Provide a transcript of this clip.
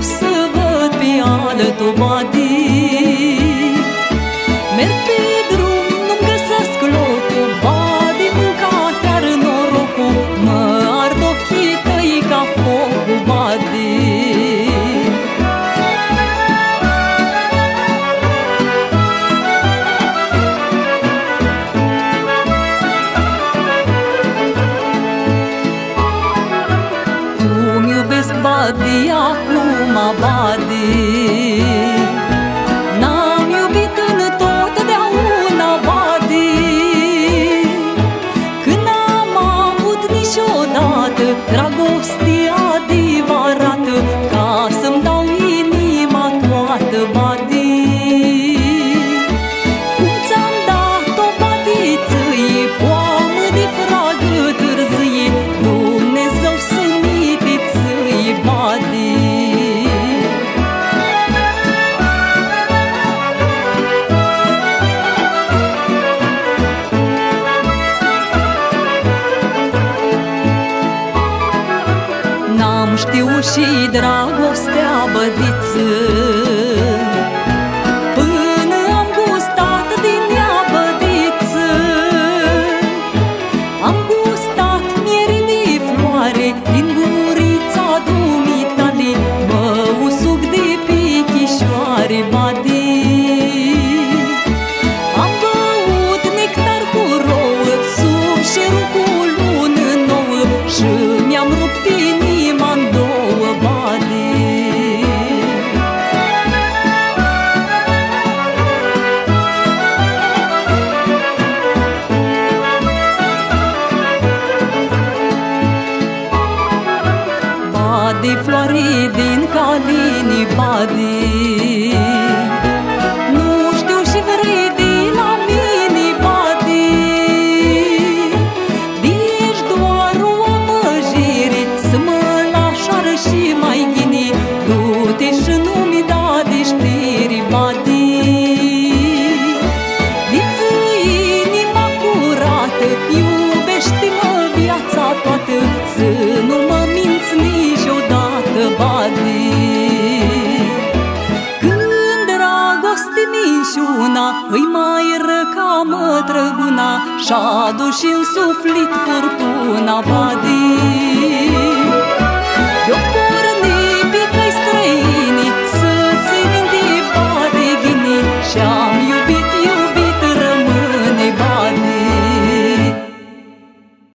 صبت بيا لتبادي iubesc badi acum badi N-am iubit în totdeauna badi Când n-am avut niciodată Dragoste și dragostea bădiță. Până am gustat din ea bădiță Am gustat mieri de floare Din gurița Badi florii din calini badi Nu știu și vrei din la mine badi Ești doar o amăjire Să mă lașară și mai ghini Du-te și nu-mi da de știri badi Diți inima curată Iubește-mă minciuna Îi mai răca mă trăguna Și-a dus și-n suflet furtuna badi